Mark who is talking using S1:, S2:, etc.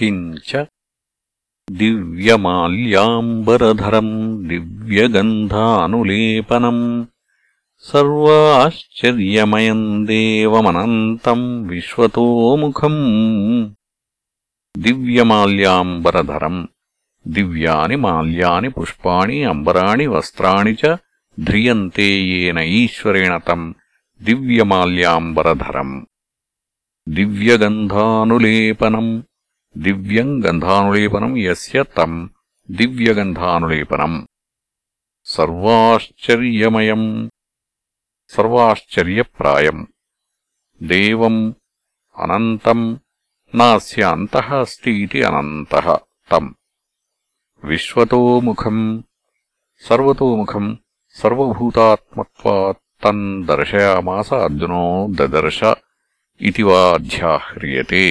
S1: किञ्च दिव्यमाल्याम्बरधरम् दिव्यगन्धानुलेपनम् सर्वाश्चर्यमयम् देवमनन्तम् विश्वतोमुखम् दिव्यमाल्याम्बरधरम् दिव्यानि माल्यानि पुष्पाणि अम्बराणि वस्त्राणि च ध्रियन्ते येन ईश्वरेण तम् दिव्यमाल्याम्बरधरम् दिव्यगन्धानुलेपनम् దివ్యం గంధానులేపనం యస్య తం దివ్యగంధానులేపనం సర్వాశ్చర్యమయం సర్వాశ్చర్యప్రాయం దేవం అనంతం నాస్య అంతః అస్తి ఇది అనంతః తం విశ్వతోముఖం సర్వతోముఖం సర్వభూతాత్మత్వాత్ తన్ దర్శయామాస అర్జునో దదర్శ ఇది వాధ్యాహ్రియతే